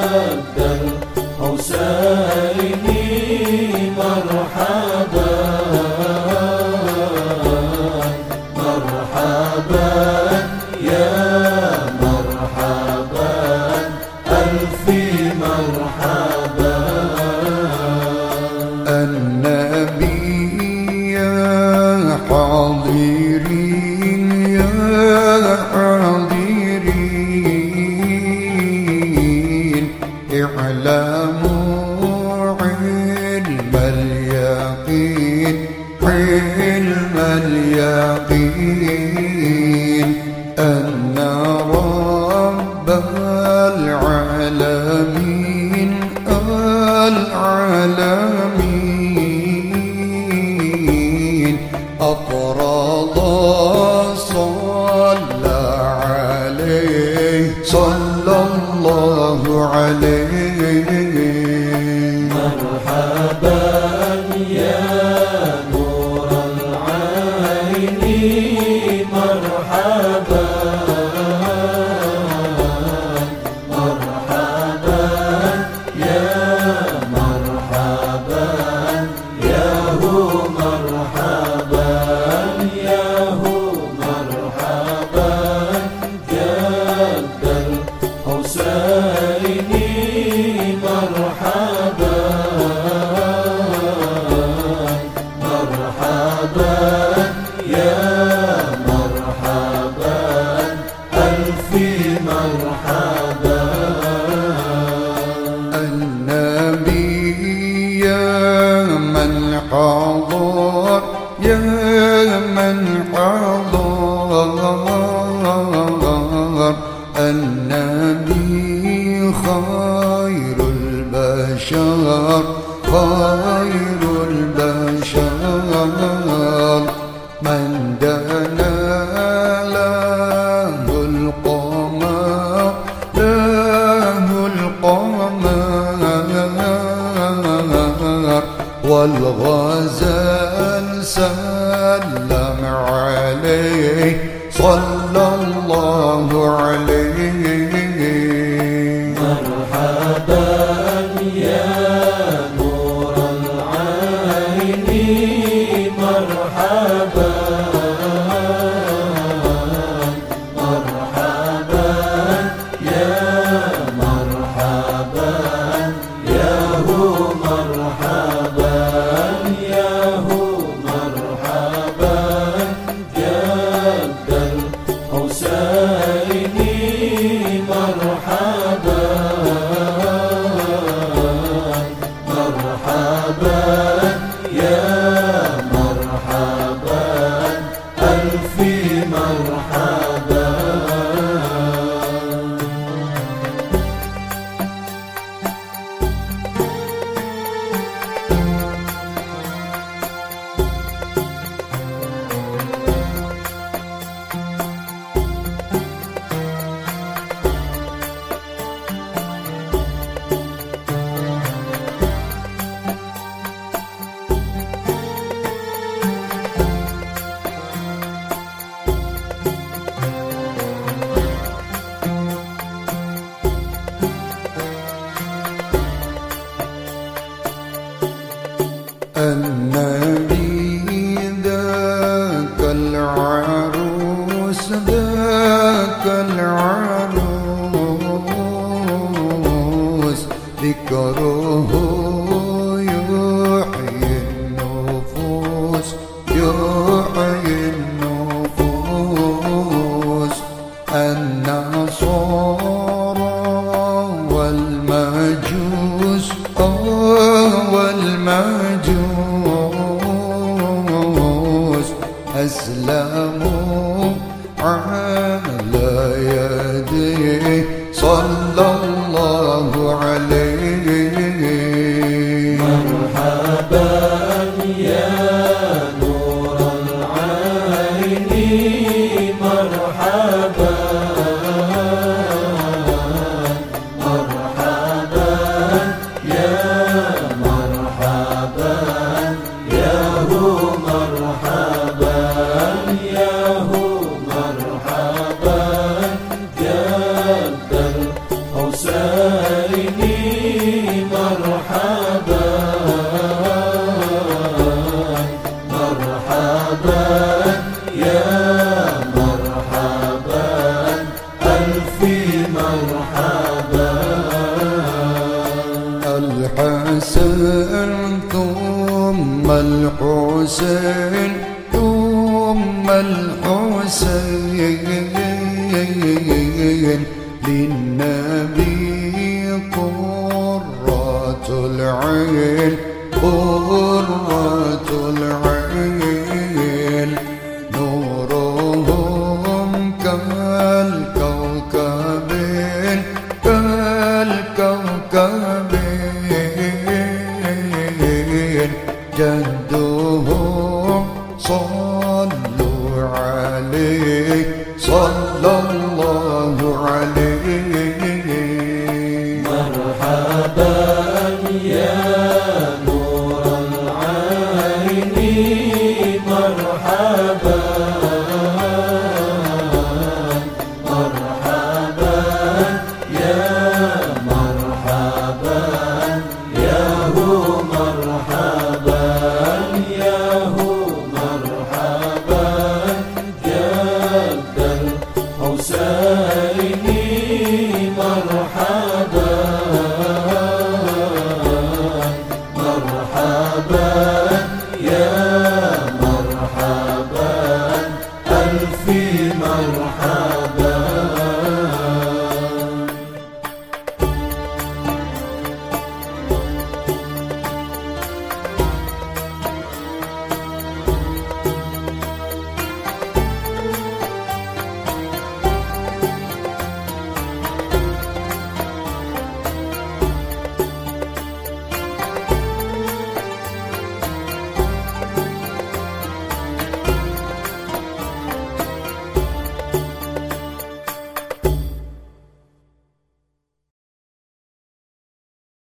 الدهر مرحبا. مرحبا يا مرحبا ألف مرحبا. علم اليقين. أن رب العالمين còn buốt như وسلم عليه. صلى الله حسبك العالم سبحان يدي صلى الله مرحبا. الحسن ثم الحسين ثم الحسين. للنبي قرة العين قرة العين.